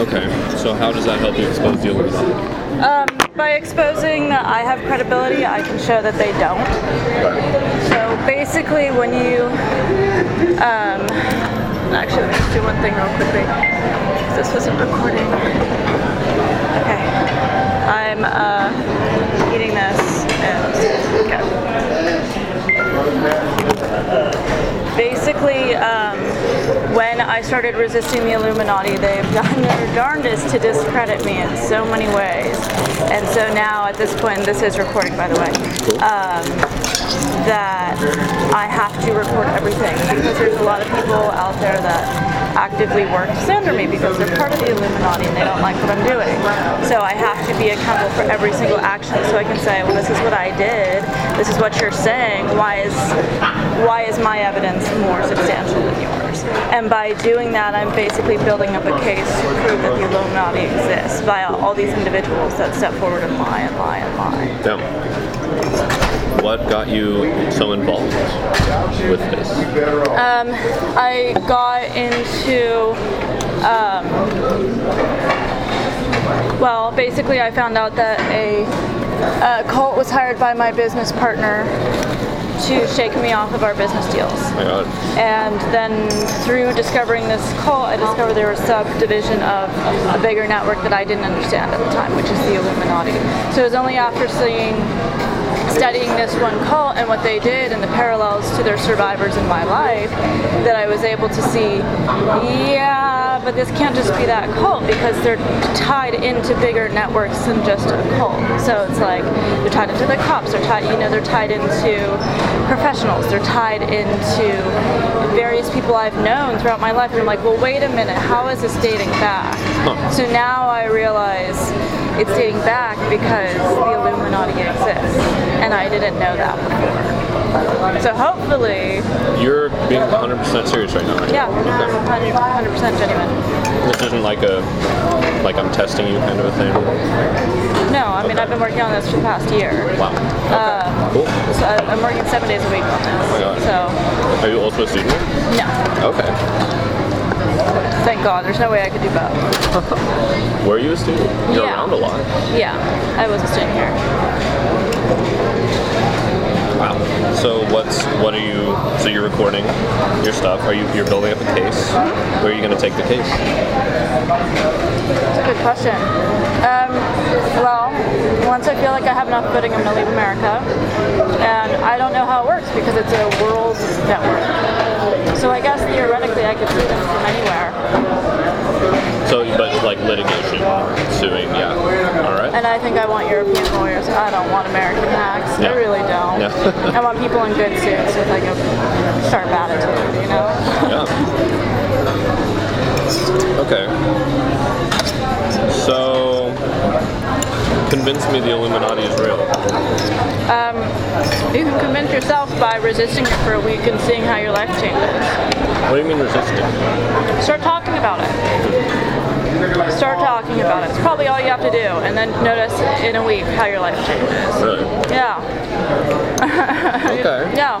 Okay. So how does that help you expose Illuminati? Um, by exposing that I have credibility, I can show that they don't. So basically, when you, um, actually, let me just do one thing real quickly. This wasn't recording. Okay. I'm uh, eating this and okay. Basically, um, when I started resisting the Illuminati, they've done their darndest to discredit me in so many ways. And so now, at this point, this is recording, by the way. Um, that I have to record everything because there's a lot of people out there that actively work to slander me because they're part of the Illuminati and they don't like what I'm doing. So I have to be accountable for every single action so I can say, well, this is what I did. This is what you're saying. Why is why is my evidence more substantial than yours? And by doing that, I'm basically building up a case to prove that the Illuminati exists by all these individuals that step forward and lie and lie and lie. Yeah. What got you so involved with this? Um, I got into, um, well, basically, I found out that a, a cult was hired by my business partner to shake me off of our business deals. Oh my God. And then through discovering this cult, I discovered they were a subdivision of a bigger network that I didn't understand at the time, which is the Illuminati. So it was only after seeing, studying this one cult and what they did and the parallels to their survivors in my life that I was able to see, yeah, but this can't just be that cult because they're tied into bigger networks than just a cult. So it's like they're tied into the cops, they're tied, you know, they're tied into professionals, they're tied into various people I've known throughout my life. And I'm like, well, wait a minute, how is this dating back? Huh. So now I realize it's dating back because the Illuminati exists, and I didn't know that before. So hopefully, You're being 100% serious right now, right? yeah, Okay. 100 percent genuine. This isn't like a, like I'm testing you kind of a thing. No, I mean I've been working on this for the past year. Wow. Okay. Uh, cool. So I- I'm working seven days a week on my God. this. So Are you also a student? no, Okay. Thank God. There's no way I could do both. Were you a student? You're Yeah. around a lot. Yeah, I was a student here. Wow. So what's what are you? So you're recording your stuff. Are you you're building up a case? Where are you going to take the case? That's a good question. Um, well, once I feel like I have enough footing, I'm going to leave America. And I don't know how it works because it's a world network. So I guess theoretically I could sue them from anywhere. So, but like litigation, suing, yeah. All right. And I think I want European lawyers. I don't want American hacks. Yeah. I really don't. Yeah. I want people in good suits with like a sharp attitude, you know? Yeah. Okay. So, convince me the Illuminati is real. Um, you can convince yourself by resisting it for a week and seeing how your life changes. What do you mean resisting? Start talking about it. Start talking about it. It's probably all you have to do, and then notice in a week how your life changes. Really? Yeah. Okay. Yeah.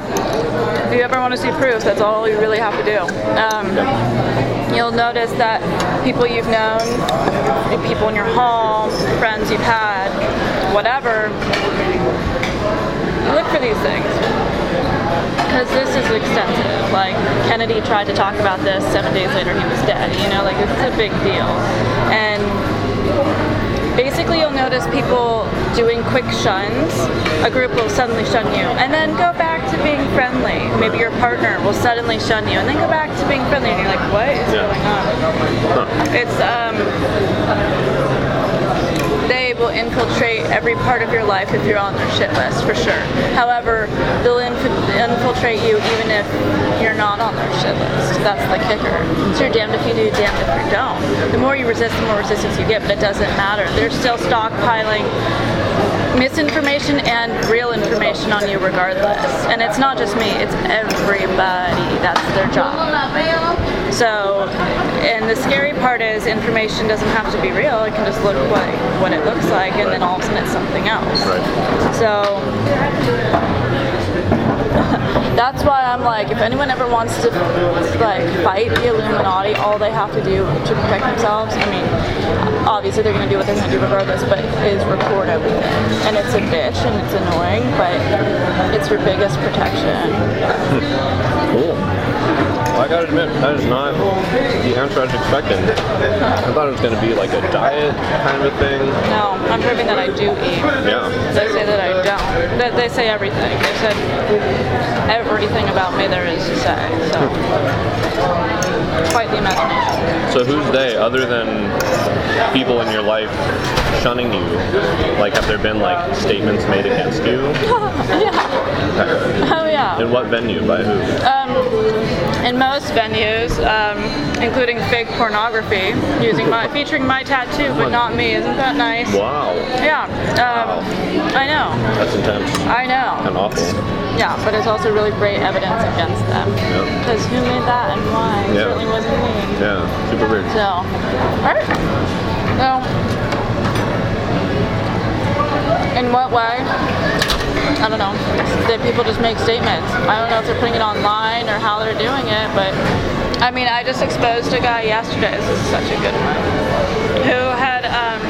If you ever want to see proof, that's all you really have to do. Um, you'll notice that people you've known, people in your home, friends you've had, whatever, look for these things. Because this is extensive. Like, Kennedy tried to talk about this, seven days later he was dead. You know, like, this is a big deal. And basically you'll notice people doing quick shuns. A group will suddenly shun you, and then go back to being friendly. Maybe your partner will suddenly shun you, and then go back to being friendly, and you're like, what is Yeah. going on? Huh. It's um, will infiltrate every part of your life if you're on their shit list for sure. However, they'll inf- infiltrate you even if you're not on their shit list. That's the kicker. So you're damned if you do, damned if you don't. The more you resist, the more resistance you get, but it doesn't matter. They're still stockpiling misinformation and real information on you regardless. And it's not just me, it's everybody. That's their job. So, and the scary part is information doesn't have to be real. It can just look like what it looks like, and then all of a sudden it's something else. Right. So That's why I'm like, if anyone ever wants to like fight the Illuminati, all they have to do to protect themselves. I mean, obviously they're gonna do what they're gonna do regardless, but is record everything. And it's a bitch and it's annoying, but it's your biggest protection. Hmm. Cool. I gotta admit, that is not the answer I was expecting. I thought it was gonna be like a diet kind of a thing. No, I'm proving that I do eat. Yeah. They say that I don't. That they say everything. They said everything about me there is to say. So quite the imagination. So who's they other than people in your life shunning you? Like, have there been like statements made against you? yeah. Oh yeah. In what venue? By who? Um, in most venues, um, including fake pornography, using my featuring my tattoo, but not me. Isn't that nice? Wow. Yeah. Um, I know. That's intense I know. and awful. Yeah, but it's also really great evidence against them. Because who made that and why? It Yeah. certainly wasn't me. Yeah. Super weird. So, alright. So, in what way? I don't know. That people just make statements. I don't know if they're putting it online or how they're doing it, but I mean, I just exposed a guy yesterday. This is such a good one. Who had um,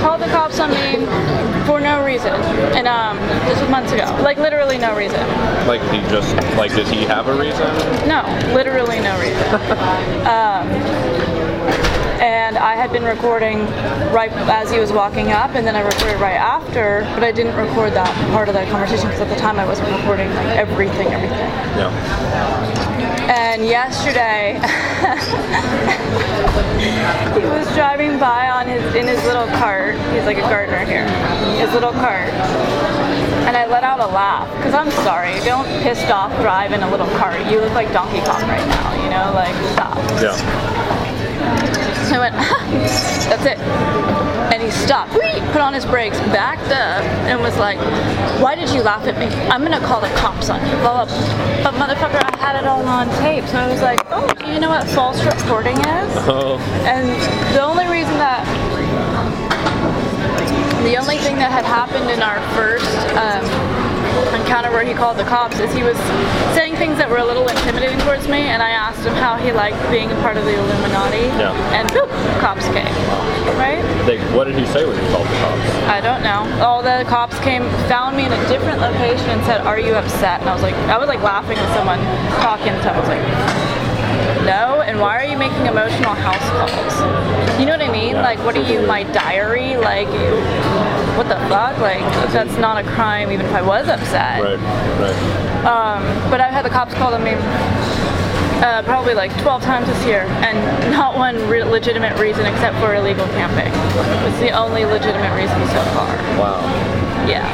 called the cops on me for no reason, and um, this was months ago. Like literally no reason. Like he just like does he have a reason? No, literally no reason. um, and I had been recording right as he was walking up, and then I recorded right after, but I didn't record that part of that conversation because at the time I wasn't recording like everything, everything. Yeah. And yesterday, he was driving by on his in his little cart. He's like a gardener here. His little cart. And I let out a laugh because I'm sorry. Don't pissed off drive in a little cart. You look like Donkey Kong right now. You know, like stop. Yeah. I went, that's it. And he stopped, put on his brakes, backed up, and was like, why did you laugh at me? I'm gonna call the cops on you, blah, blah, blah. But motherfucker, I had it all on tape. So I was like, oh, do you know what false reporting is? Oh. And the only reason that, the only thing that had happened in our first um, encounter where he called the cops is he was saying things that were a little intimidating towards me, and I asked him how he liked being a part of the Illuminati, Yeah. and boop, cops came. Right? They, what did he say when he called the cops? I don't know. All the cops came, found me in a different location, and said, "Are you upset?" And I was like, I was like laughing at someone talking, so I was like, "No." And why are you making emotional house calls? You know what I mean? Like, what are you, my diary? Like, what the fuck? Like, that's not a crime, even if I was upset. Right. Right. Um, but I've had the cops call on me uh, probably like 12 times this year, and not one re- legitimate reason except for illegal camping. It's the only legitimate reason so far. Wow. Yeah.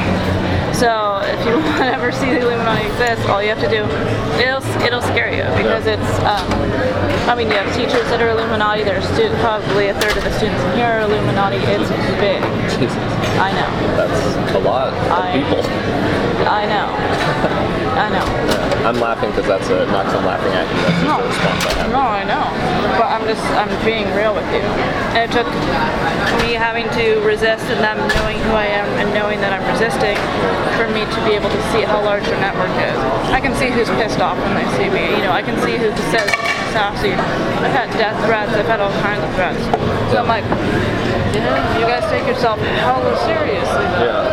So if you want to ever see the Illuminati exist, all you have to do, it'll it'll scare you because Yeah. it's. Um, I mean, you have teachers that are Illuminati. There's stu- probably a third of the students in here are Illuminati. It's big. Jesus. I know. That's a lot of I- people. I know. I know. I'm laughing because that's a, not 'cause I'm laughing at you. That's No. a response I have. No, I know. But I'm just, I'm being real with you. And it took me having to resist and them knowing who I am and knowing that I'm resisting for me to be able to see how large your network is. I can see who's pissed off when they see me. You know, I can see who says sassy. I've had death threats. I've had all kinds of threats. So I'm like, yeah, you guys take yourself hella seriously. Yeah.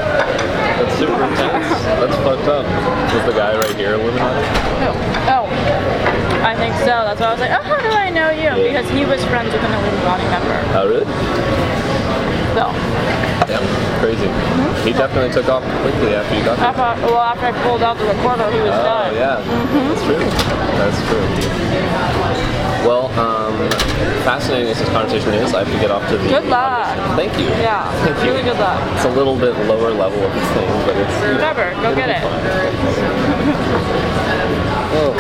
That's super intense. That's fucked up. Was the guy right here Illuminati? Oh. Oh. I think so. That's why I was like, oh, how do I know you? Because he was friends with an Illuminati member. Oh, really? So. Damn. Crazy. He definitely took off quickly after you got there. After, well, after I pulled out the recorder, he was Oh, done. yeah. That's true. That's true. Well, um, fascinating as this conversation is, I have to get off to the. Good luck. Thank you. Yeah, Thank you. really good luck. It's a little bit lower level of the thing, but it's. Whatever, go get it. oh,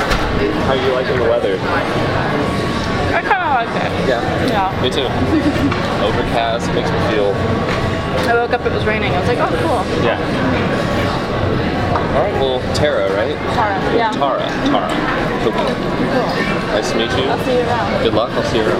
how are you liking the weather? I kind of like it. Yeah. Yeah. Me too. Overcast makes me feel. I woke up, it was raining. I was like, oh, cool. Yeah. All right. Well, Tara, right? Tara. Yeah. Tara. Tara. Cool. Cool. Nice to meet you. I'll see you around. Good luck. I'll see you around.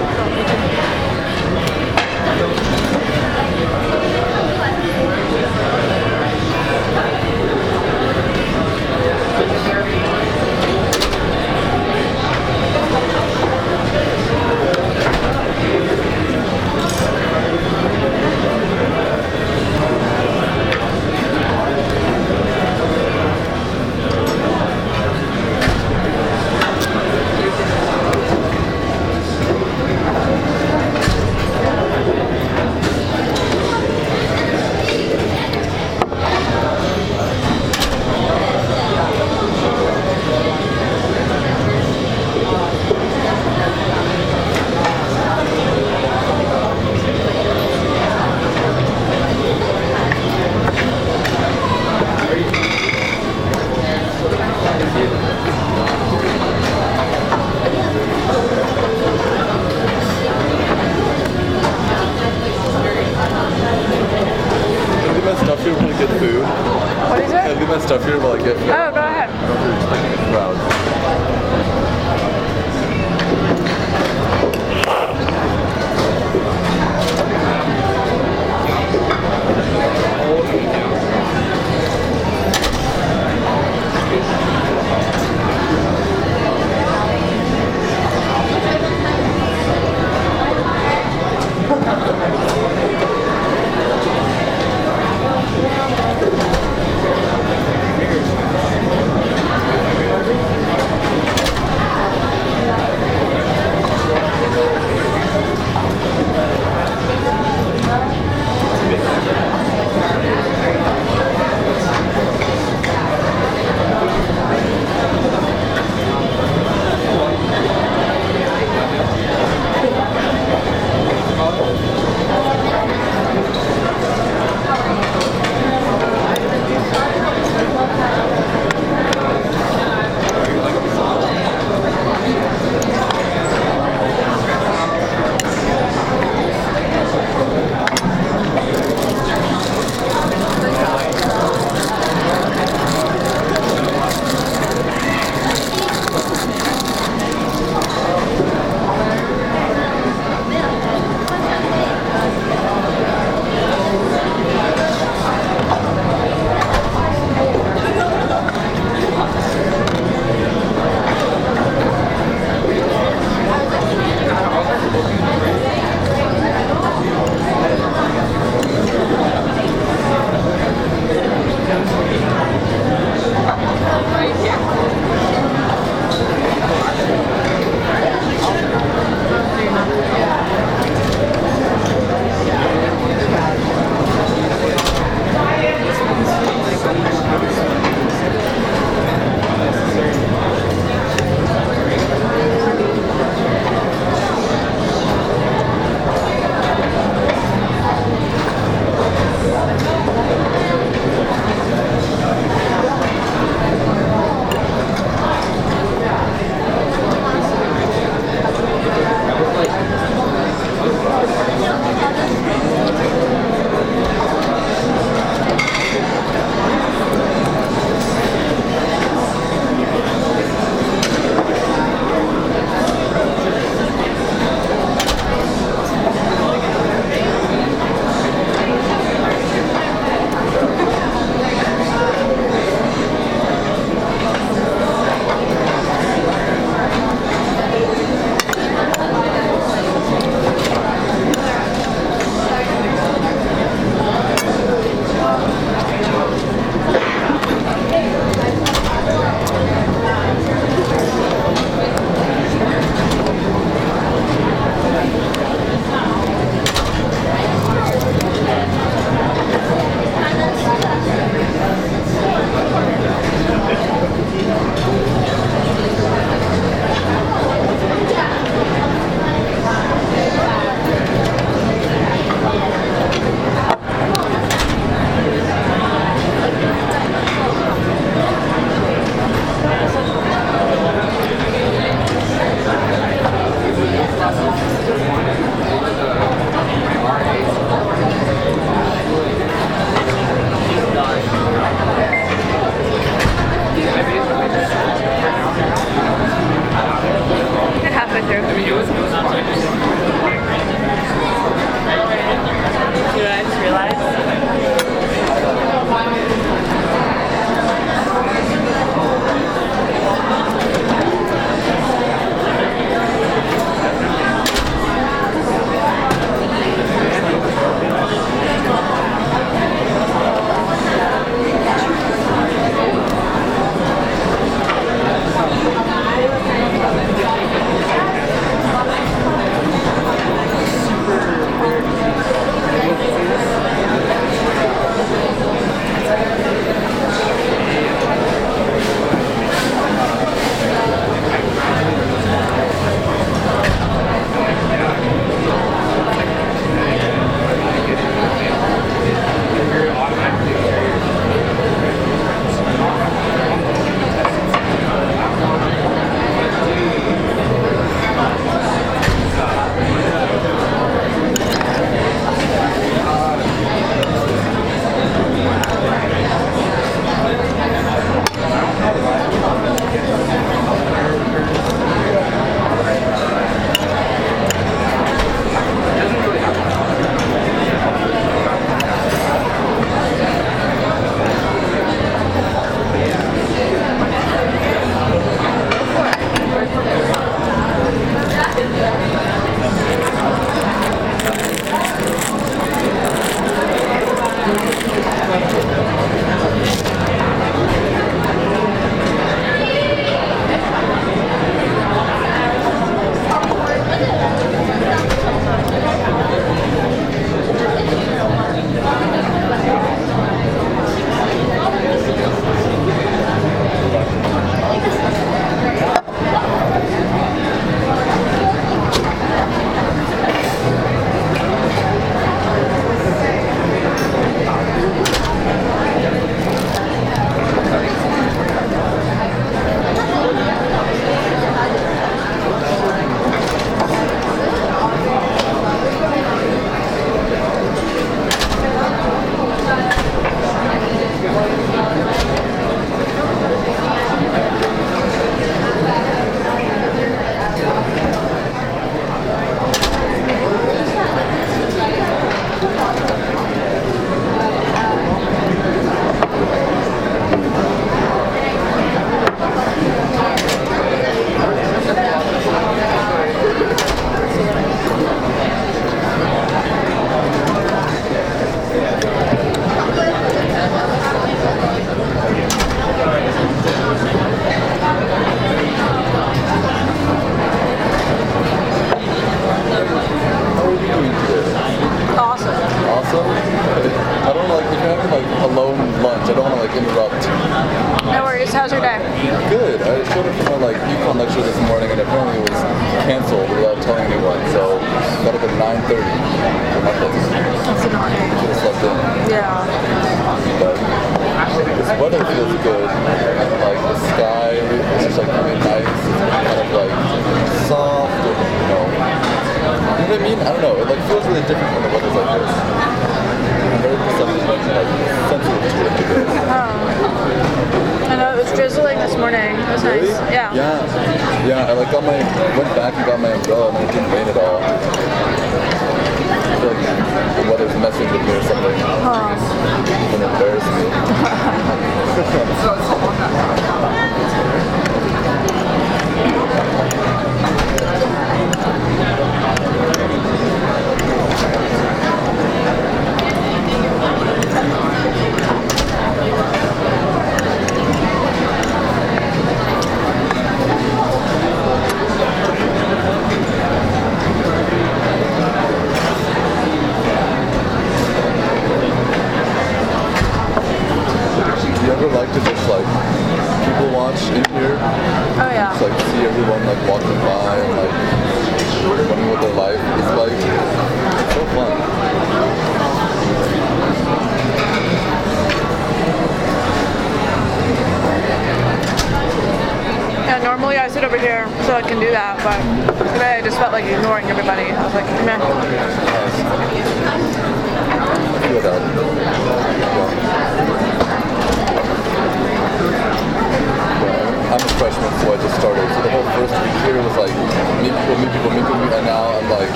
Meet people, meet people, meet people, and now I'm like,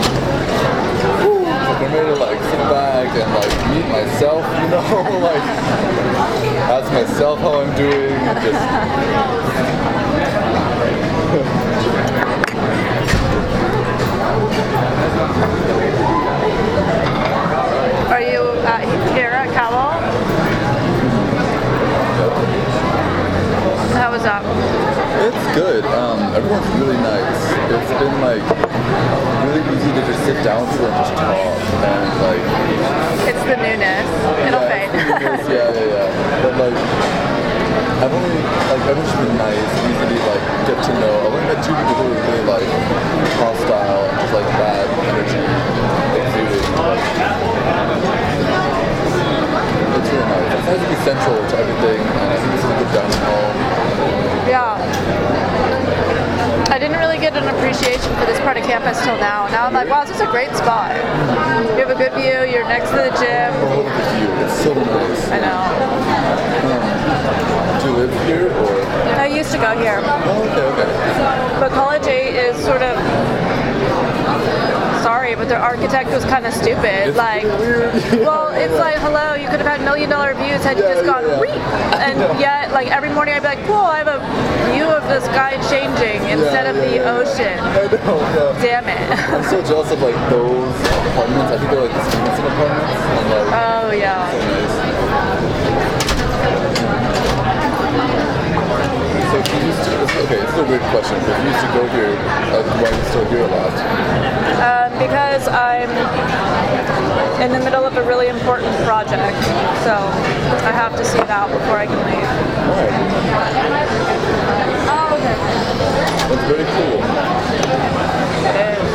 I'm ready to like sit back and like meet myself, you know, like ask myself how I'm doing, and just Are you here at Cowell? How was that? It's good. Um, everyone's really nice. It's been like really easy to just sit down people and just talk. And like, It's the newness. It'll yeah, fade. it's- yeah, yeah, yeah. But like, I've only like everyone's been nice, easy to like get to know. I've only met two people who were really like hostile and just like bad energy exuding. It's really nice. It's nice to be central to everything, and I think this is a good dining hall. yeah. I didn't really get an appreciation for this part of campus till now. Now I'm like, wow, this is a great spot. You have a good view. You're next to the gym. Oh, at you. It's so nice. I know. Do you live here or? I used to go here, Oh, okay, okay. but College 8 is sort of. Sorry, but their architect was kind of stupid. It's like, well, it's like, hello, you could have had million dollar views had you Yeah, just gone yeah. And yet, like every morning, I'd be like, cool, I have a view of the sky changing instead of yeah, the yeah. ocean. I know, yeah. Damn it. I'm so jealous of like those apartments. I think they're like the Stevenson apartments. And like, oh yeah. so nice. So if you used to, okay, this is a weird question, but if you used to go here, uh, why are you still here a lot? Um, because I'm in the middle of a really important project, so I have to see it out before I can leave. Alright, Oh, okay. that's very cool. It is.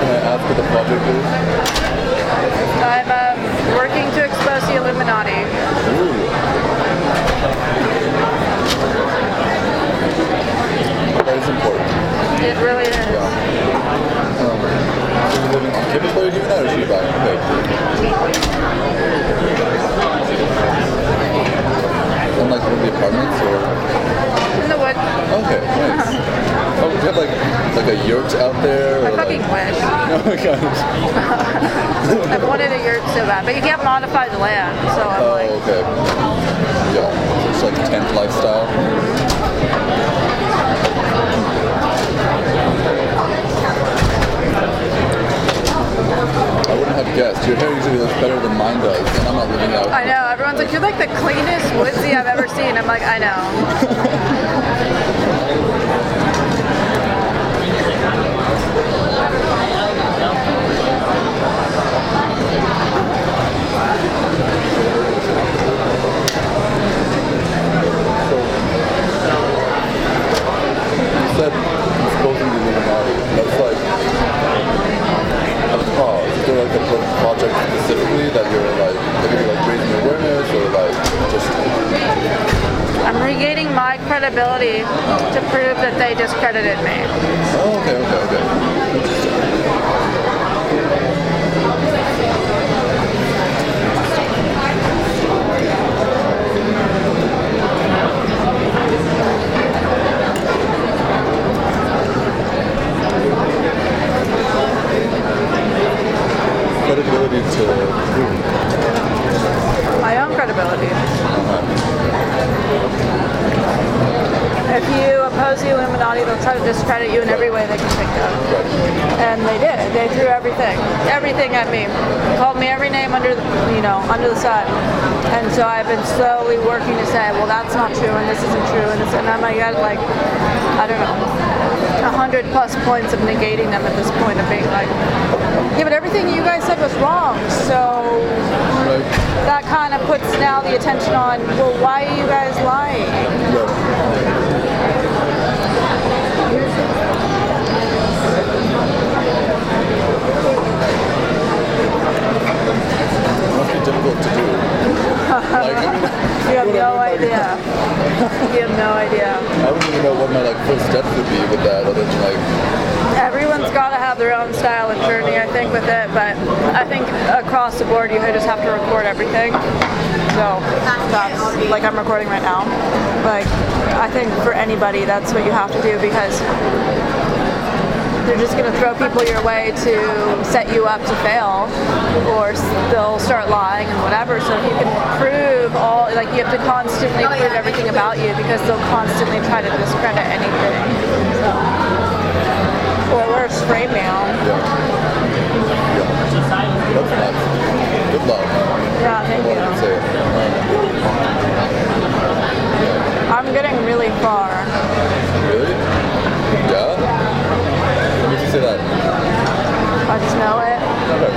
Can I ask what the project is? I'm um, working to expose the Illuminati. Ooh. That is important. It really is. Um, so you're living on campus while you're doing that, or should you back? Okay. In like one of the apartments, or In the woods. okay, nice. Oh, do you have like like a yurt out there? Or I fucking like... wish. Oh my gosh. I wanted a yurt so bad, but you can't modify the land, so I'm Oh, like, okay. Yeah, it's like tent lifestyle. I wouldn't have guessed. Your hair usually looks better than mine does, and I'm not living out. I know. Everyone's like, you're like the cleanest woodsy I've ever seen. I'm like, I know. I'm recording right now. Like I think for anybody, that's what you have to do because they're just going to throw people your way to set you up to fail, or they'll start lying and whatever. So if you can prove all, like you have to constantly prove everything about you because they'll constantly try to discredit anything. So. Or worse, frame mail. yeah. Yeah. That's nuts. Good luck. Yeah, thank I wanted to you. I'm getting really far. Really? Yeah? What makes you say that? I just know it. Okay.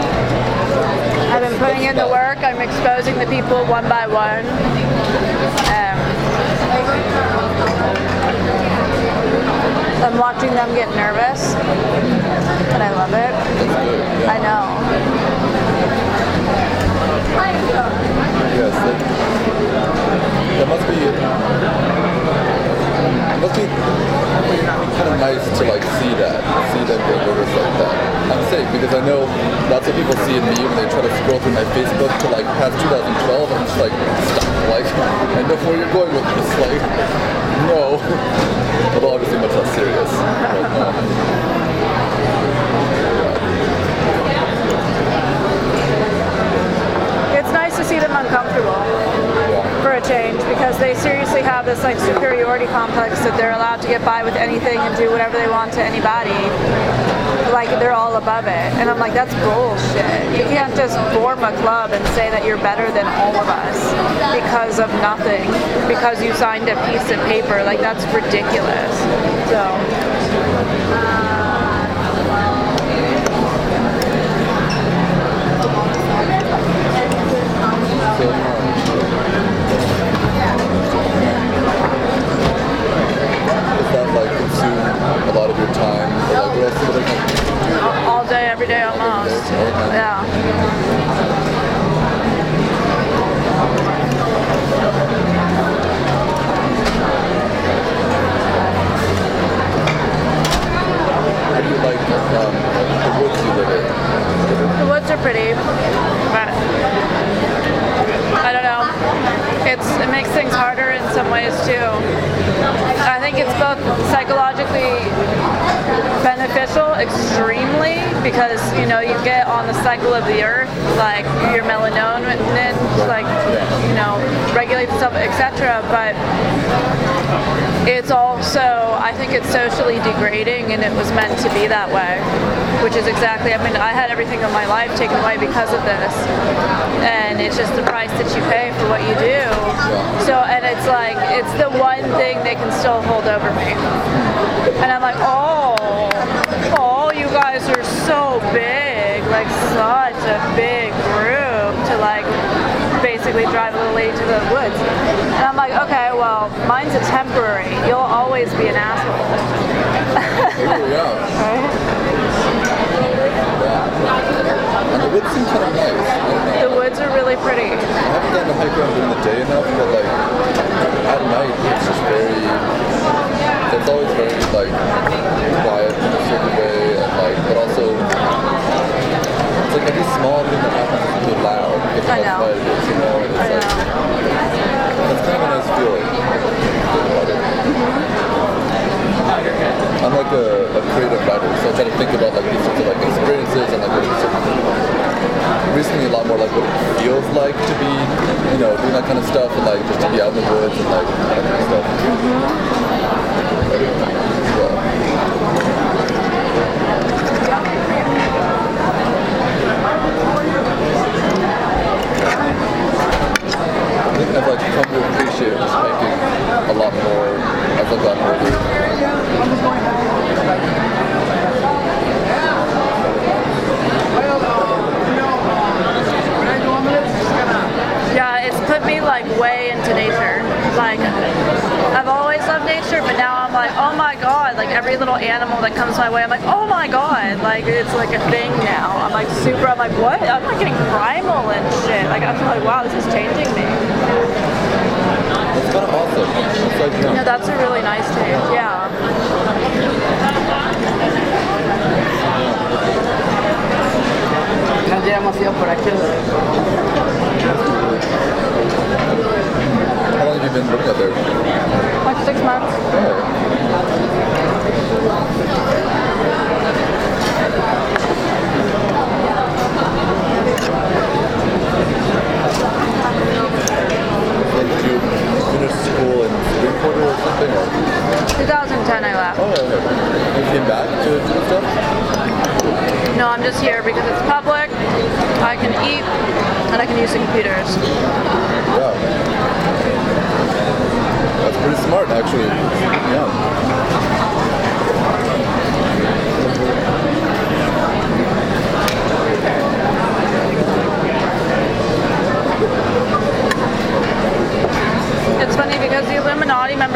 I've been putting in the work. I'm exposing the people one by one. Um, I'm watching them get nervous, and I love it. That's good. Yeah. I know. That must be. It must be kind of nice to like see that, see them get nervous like that. I'm saying because I know lots of people see me when they try to scroll through my Facebook to like past 2012, and I'm just like, stop. Like, I know where you're going with this. Like, no. Although obviously much less serious. But, um, It's nice to see them uncomfortable. A change because they seriously have this like superiority complex that they're allowed to get by with anything and do whatever they want to anybody. Like they're all above it. And I'm like, that's bullshit. You can't just form a club and say that you're better than all of us because of nothing. Because you signed a piece of paper. Like that's ridiculous. So So, um, Does that like consume a lot of your time? Or like what else do you all day, every day almost. Yeah. How do you like um, the woods you live in? The woods are pretty, but I don't know. It's it makes things harder in some ways too. I think it's both psychologically beneficial, extremely, because you know you get on the cycle of the earth, like your melatonin, like you know regulates itself, etc. But it's also I think it's socially degrading, and it was meant to be that way, which is exactly. I mean, I had everything in my life taken away because of this, and it's just the price that you pay for what you do. So, and it's like it's the one thing they can still hold over me, and I'm like, oh, guys are so big, like such a big group to like basically drive a little lady to the woods. And I'm like, okay, well, mine's a temporary. You'll always be an asshole. Right? The woods seem kind of nice. I don't know. The woods are really pretty. I haven't done the hike around in the day enough, but like at night it's just very, it's always very like quiet in a certain way, and like, but also it's like every small thing that happens is really loud because I that's know. it is, you know. And it's I like know. that's kind of a nice feeling. It. I'm like a, a creative writer, so I try to think about like these sorts of like experiences and like what it's recently a lot more like what it feels like to be, you know, doing that kind of stuff and like just to be out in the woods and like that kind of stuff. Yeah. るうな。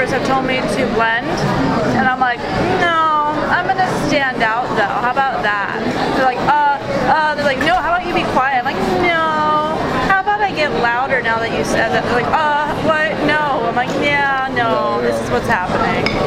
Have told me to blend, and I'm like, no, I'm gonna stand out though. How about that? They're like, uh, uh, they're like, no, how about you be quiet? I'm like, no. How about I get louder now that you said that? They're like, uh, what? No. I'm like, yeah, no, this is what's happening.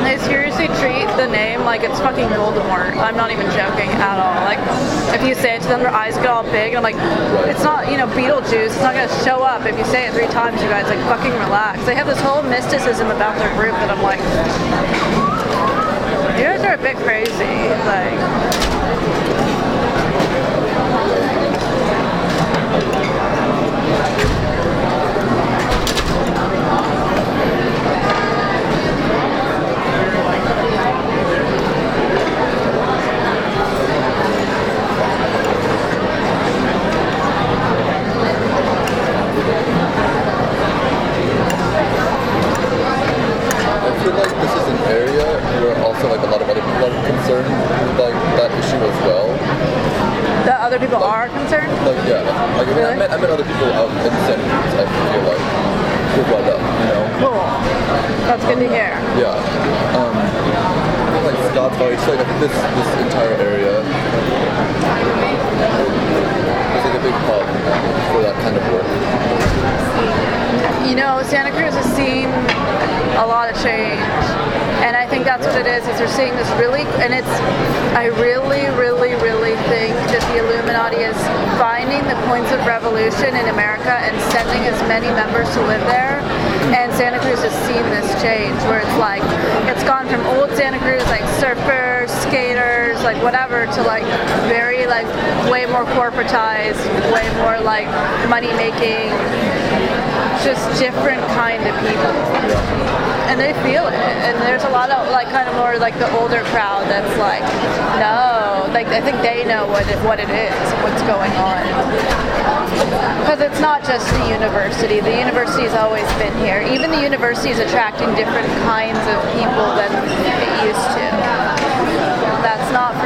And they seriously treat the name like it's fucking Voldemort. I'm not even joking at all. Like, if you say it to them, their eyes get all big, and I'm like, it's not, you know, Beetlejuice. It's not gonna show up if you say it three times. You guys, like, fucking relax. They have this whole mysticism about their group that I'm like, you guys are a bit crazy. Like, feel like this is an area where also like a lot of other people are concerned with like that issue as well. that other people are concerned. Like yeah, like I, mean, I met I met other people out in the Cruz. I feel like who brought up, you know. Cool. That's good to hear. Yeah. Um, I think like Scotts Valley, just like I think this this entire area like big hub for that kind of work. You know, Santa Cruz has seen a lot of change. And I think that's what it is, is they're seeing this really, and it's, I really, really, really think that the Illuminati is finding the points of revolution in America and sending as many members to live there. And Santa Cruz has seen this change where it's like, it's gone from old Santa Cruz, like surfers, skaters, like whatever, to like very like way more corporatized, way more like money making, just different kind of people. And they feel it. And there's a lot of like kind of more like the older crowd that's like no like i think they know what it, what it is what's going on. Because it's not just the university. The university's always been here. Even the university is attracting different kinds of people than it used to not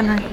McHenry.